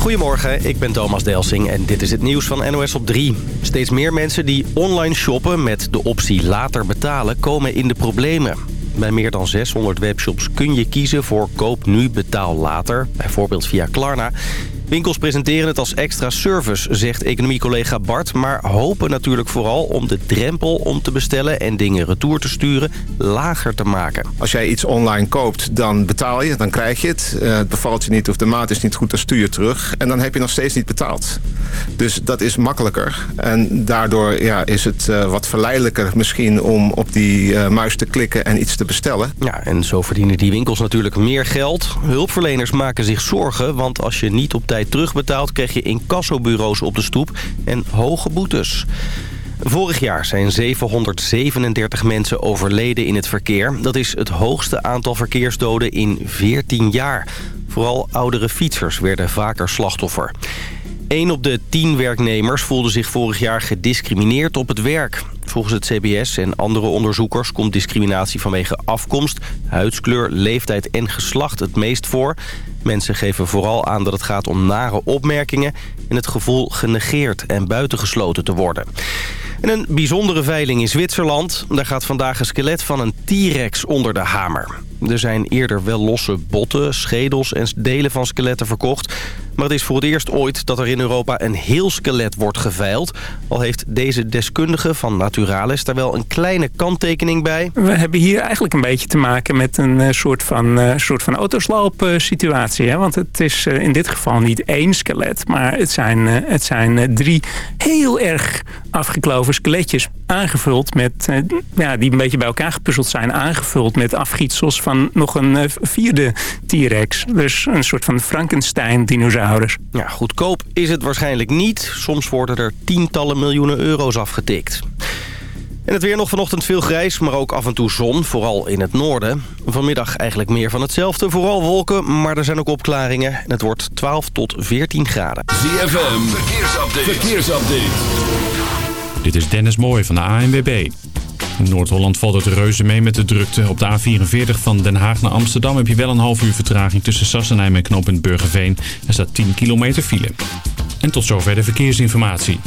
Goedemorgen, ik ben Thomas Delsing en dit is het nieuws van NOS op 3. Steeds meer mensen die online shoppen met de optie later betalen komen in de problemen. Bij meer dan 600 webshops kun je kiezen voor koop nu, betaal later. Bijvoorbeeld via Klarna. Winkels presenteren het als extra service, zegt economiecollega Bart... maar hopen natuurlijk vooral om de drempel om te bestellen... en dingen retour te sturen lager te maken. Als jij iets online koopt, dan betaal je, dan krijg je het. Uh, het bevalt je niet of de maat is niet goed, dan stuur je terug. En dan heb je nog steeds niet betaald. Dus dat is makkelijker. En daardoor ja, is het uh, wat verleidelijker misschien om op die uh, muis te klikken en iets te bestellen. Ja, en zo verdienen die winkels natuurlijk meer geld. Hulpverleners maken zich zorgen, want als je niet op tijd terugbetaalt... krijg je incassobureaus op de stoep en hoge boetes. Vorig jaar zijn 737 mensen overleden in het verkeer. Dat is het hoogste aantal verkeersdoden in 14 jaar. Vooral oudere fietsers werden vaker slachtoffer. 1 op de 10 werknemers voelde zich vorig jaar gediscrimineerd op het werk. Volgens het CBS en andere onderzoekers komt discriminatie vanwege afkomst, huidskleur, leeftijd en geslacht het meest voor. Mensen geven vooral aan dat het gaat om nare opmerkingen en het gevoel genegeerd en buitengesloten te worden. En een bijzondere veiling in Zwitserland. Daar gaat vandaag een skelet van een T-rex onder de hamer. Er zijn eerder wel losse botten, schedels en delen van skeletten verkocht. Maar het is voor het eerst ooit dat er in Europa een heel skelet wordt geveild. Al heeft deze deskundige van Naturalis daar wel een kleine kanttekening bij. We hebben hier eigenlijk een beetje te maken met een uh, soort van, uh, soort van autosloop uh, situatie. Hè? Want het is in dit geval niet één skelet, maar het zijn, het zijn drie heel erg afgekloven skeletjes aangevuld met, ja, die een beetje bij elkaar gepuzzeld zijn, aangevuld met afgietsels van nog een vierde T-rex. Dus een soort van Frankenstein-dinosaurus. Ja, goedkoop is het waarschijnlijk niet. Soms worden er tientallen miljoenen euro's afgetikt. En het weer nog vanochtend veel grijs, maar ook af en toe zon, vooral in het noorden. Vanmiddag eigenlijk meer van hetzelfde, vooral wolken, maar er zijn ook opklaringen. En het wordt 12 tot 14 graden. ZFM, verkeersupdate. verkeersupdate. Dit is Dennis Mooij van de ANWB. In Noord-Holland valt het reuze mee met de drukte. Op de A44 van Den Haag naar Amsterdam heb je wel een half uur vertraging tussen Sassenheim en knooppunt Burgerveen. Er staat 10 kilometer file. En tot zover de verkeersinformatie.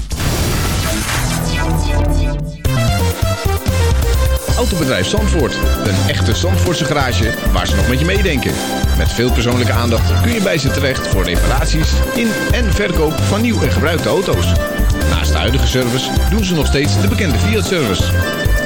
Autobedrijf Zandvoort. Een echte Zandvoortse garage waar ze nog met je meedenken. Met veel persoonlijke aandacht kun je bij ze terecht voor reparaties in en verkoop van nieuw en gebruikte auto's. Naast de huidige service doen ze nog steeds de bekende Fiat-service.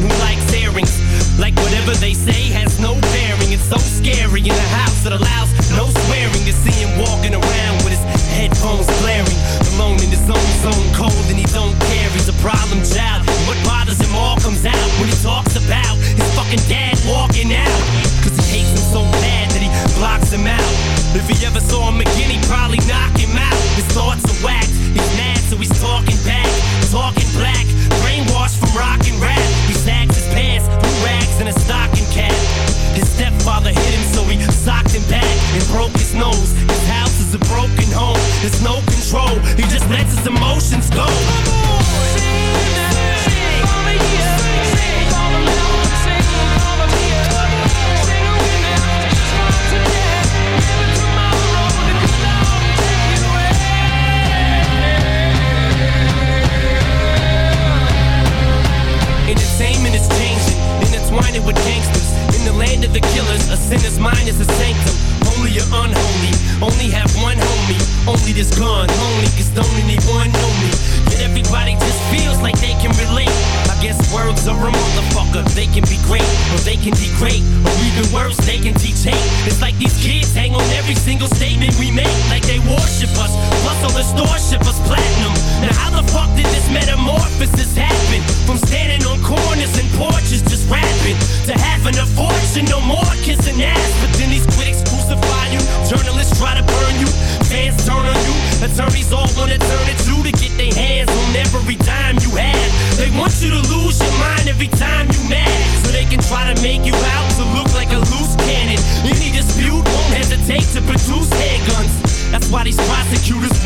Like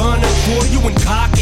gun for you and cock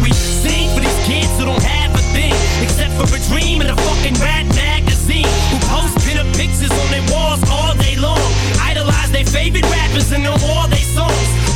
we sing for these kids who don't have a thing except for a dream and a fucking rat magazine. Who post pinup pictures on their walls all day long. Idolize their favorite rappers and know all their songs.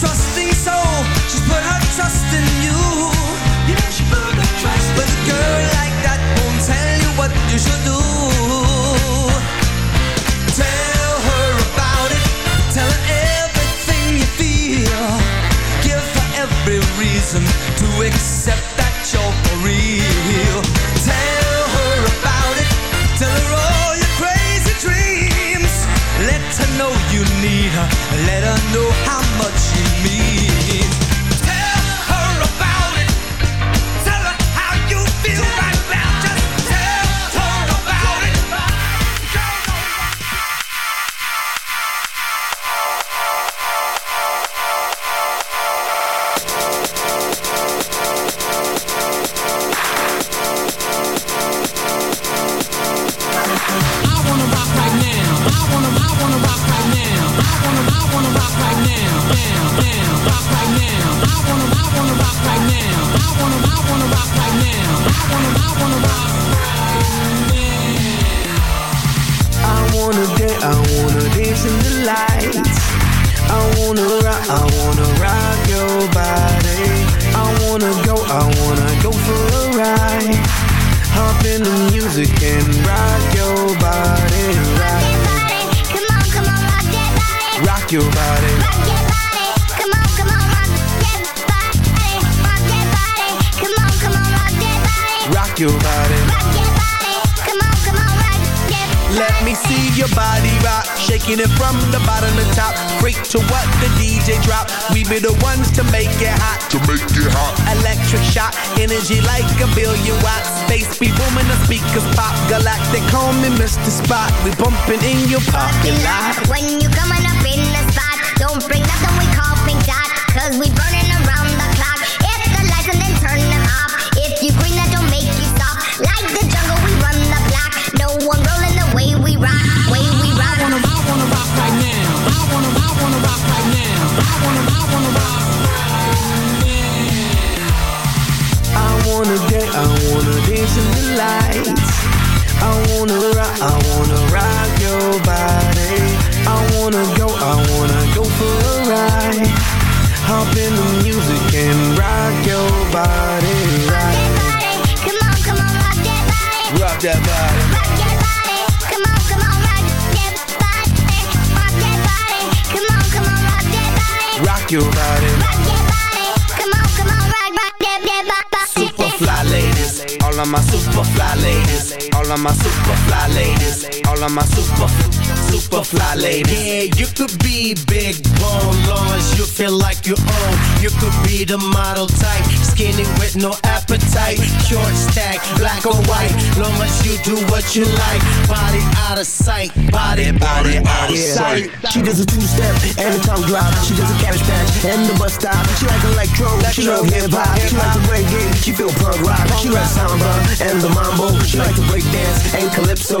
trusting soul. She's put her trust in you. But a girl like that won't tell you what you should do. Tell her about it. Tell her everything you feel. Give her every reason to accept my super fly lady my super, super fly lady. Yeah, you could be big bone, long as you feel like you own. You could be the model type, skinny with no appetite. Short stack, black or white, long as you do what you like. Body out of sight, body, body, body out of yeah. sight. She does a two-step and a tongue drop. She does a cabbage patch and the bus stop. She like electro, electro she love hip-hop. Hip she like the reggae, she feel punk rock. She like samba and the mambo. She likes to break dance and calypso.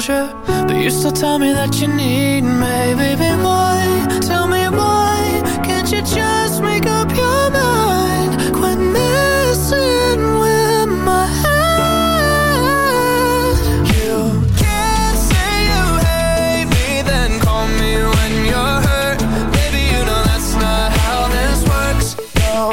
closure. But you still tell me that you need me, baby. Why? Tell me why? Can't you just make up your mind? Quit messing with my head. You can't say you hate me, then call me when you're hurt. Baby, you know that's not how this works. No,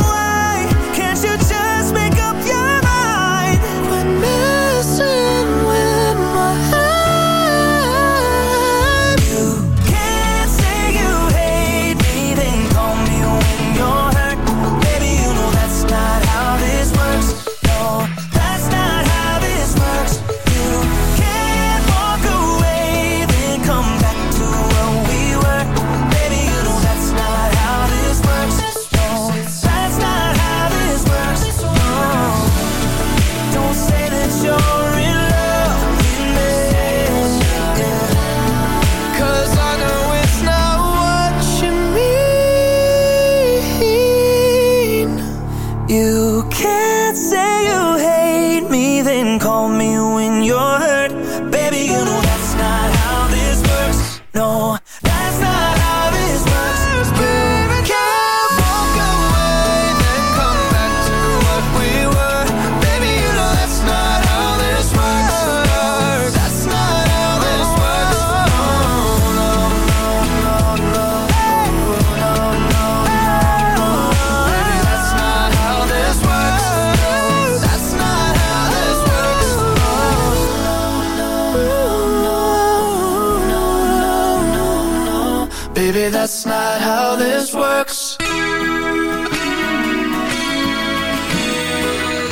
that's not how this works.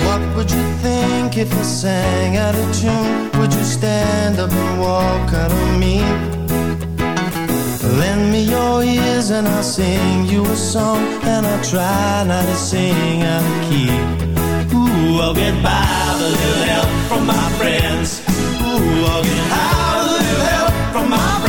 What would you think if I sang out of tune? Would you stand up and walk out on me? Lend me your ears and I'll sing you a song And I'll try not to sing out of key Ooh, I'll get by with a little help from my friends Ooh, I'll get by with a little help from my friends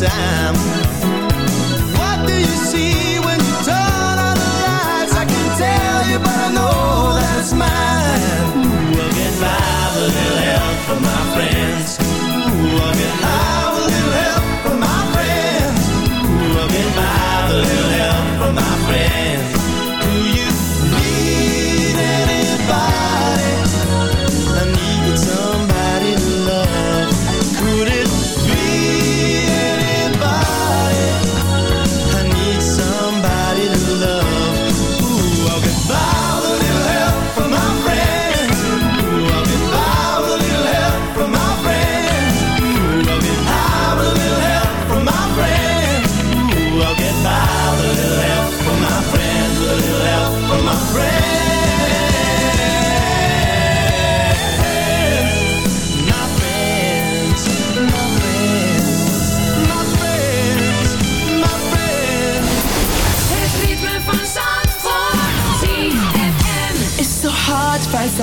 Time.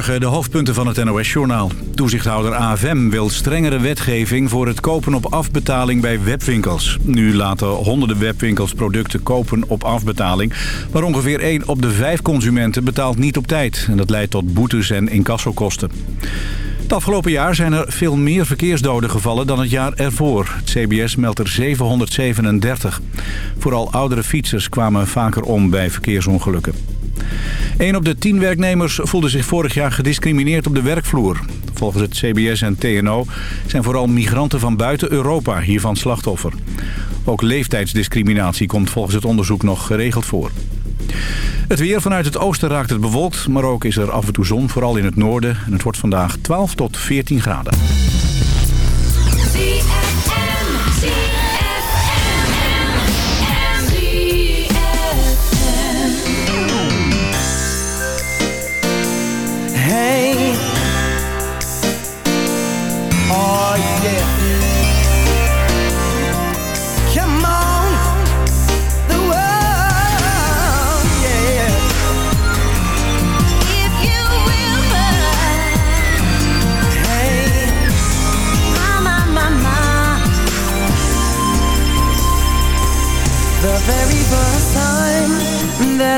De hoofdpunten van het NOS-journaal. Toezichthouder AFM wil strengere wetgeving voor het kopen op afbetaling bij webwinkels. Nu laten honderden webwinkels producten kopen op afbetaling... maar ongeveer 1 op de 5 consumenten betaalt niet op tijd. En dat leidt tot boetes en incassokosten. Het afgelopen jaar zijn er veel meer verkeersdoden gevallen dan het jaar ervoor. Het CBS meldt er 737. Vooral oudere fietsers kwamen vaker om bij verkeersongelukken. Een op de tien werknemers voelde zich vorig jaar gediscrimineerd op de werkvloer. Volgens het CBS en TNO zijn vooral migranten van buiten Europa hiervan slachtoffer. Ook leeftijdsdiscriminatie komt volgens het onderzoek nog geregeld voor. Het weer vanuit het oosten raakt het bewolkt, maar ook is er af en toe zon, vooral in het noorden. En het wordt vandaag 12 tot 14 graden.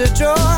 a joy